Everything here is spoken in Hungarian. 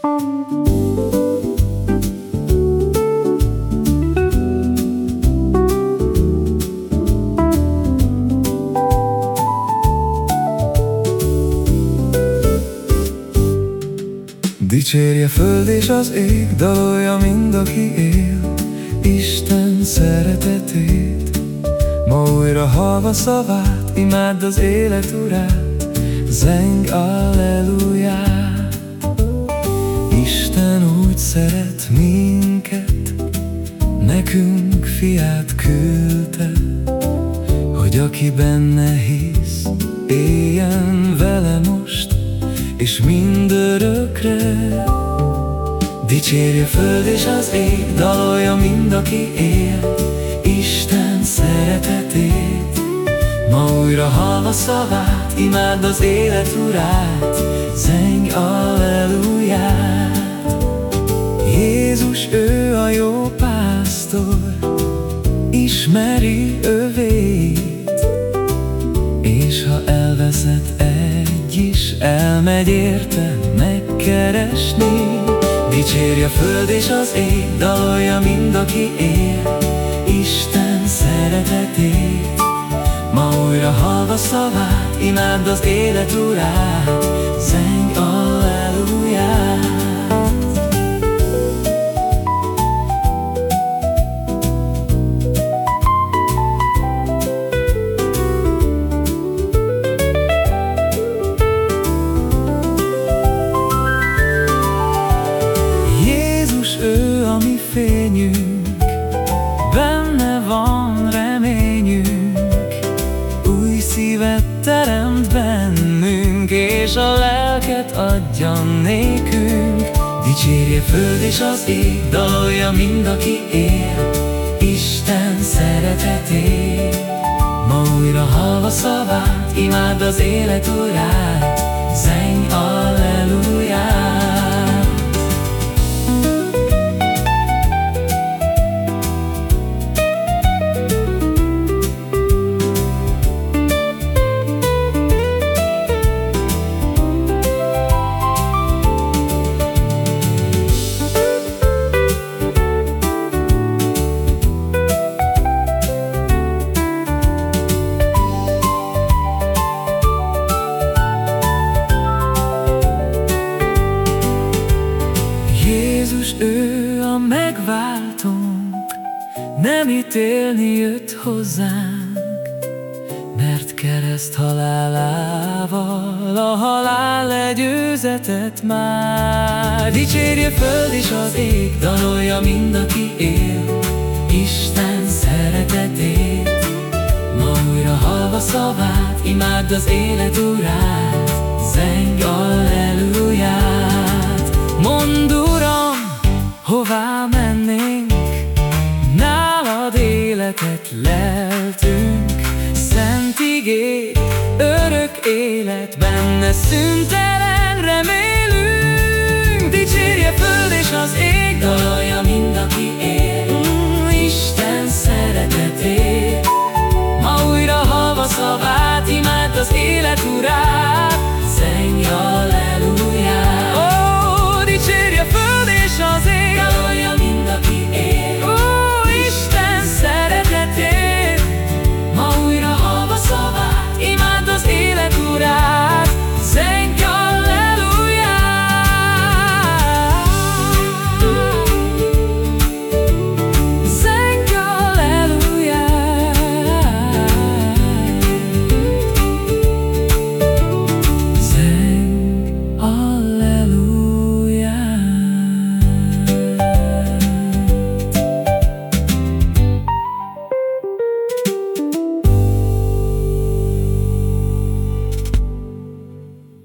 Dicsérje föld és az ég, dalolja mind, aki él, Isten szeretetét. Ma újra halva szavát, imádd az élet urát, Zeng alleluját. Szeret minket, nekünk fiát küldte, Hogy aki benne hisz, éljen vele most, és mindörökre Dicsérje föld és az ég, dalolja mind, aki él. Isten szeretetét Ma újra halva szavát, imádd az élet urát Ismeri övét És ha elveszett is elmegy érte megkeresni. Dicsérje föld és az ég, dalolja mind, aki él Isten szeretetét. Ma újra halva szavát, imádd az élet urát Zeng fényünk, benne van reményünk, új szívet teremt bennünk, és a lelket adja nékünk. Dicsérje föld és az ég, dalolja mind, aki él, Isten szeretetét. Ma újra halva szavát, imád az élet urát, Jézus ő a megváltónk, nem ítélni jött hozzánk, mert kereszt halálával a halál legyőzetett már. Dicsérje föld és az ég, dalolja mind, aki él, Isten szeretetét. Ma újra halva szavát, imádd az élet urát, életet leltünk, Szent igé, örök élet benne szüntelen.